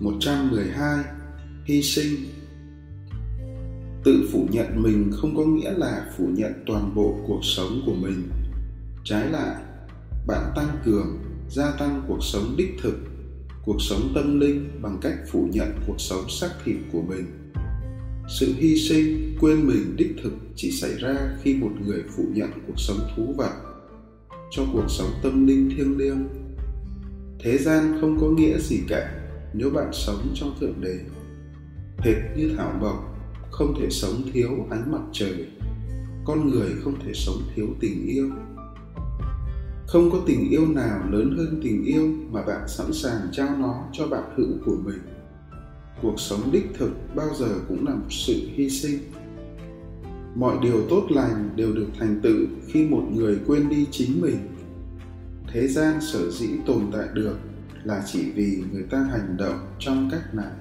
112 Hy sinh Tự phủ nhận mình không có nghĩa là phủ nhận toàn bộ cuộc sống của mình. Trái lại, bạn tăng cường, gia tăng cuộc sống đích thực, cuộc sống tâm linh bằng cách phủ nhận cuộc sống xác thịt của mình. Sự hy sinh, quên mình đích thực chỉ xảy ra khi một người phủ nhận cuộc sống thú vật cho cuộc sống tâm linh thiêng liêng. Thế gian không có nghĩa gì cả nếu bạn sống trong thượng đế, hệt như thảo mộc, không thể sống thiếu ánh mặt trời. Con người không thể sống thiếu tình yêu. Không có tình yêu nào lớn hơn tình yêu mà bạn sẵn sàng trao nó cho bạn hữu của mình. Cuộc sống đích thực bao giờ cũng là một sự hy sinh. Mọi điều tốt lành đều được thành tựu khi một người quên đi chính mình. Thế gian sở dĩ tồn tại được là chỉ vì người ta hành động trong cách này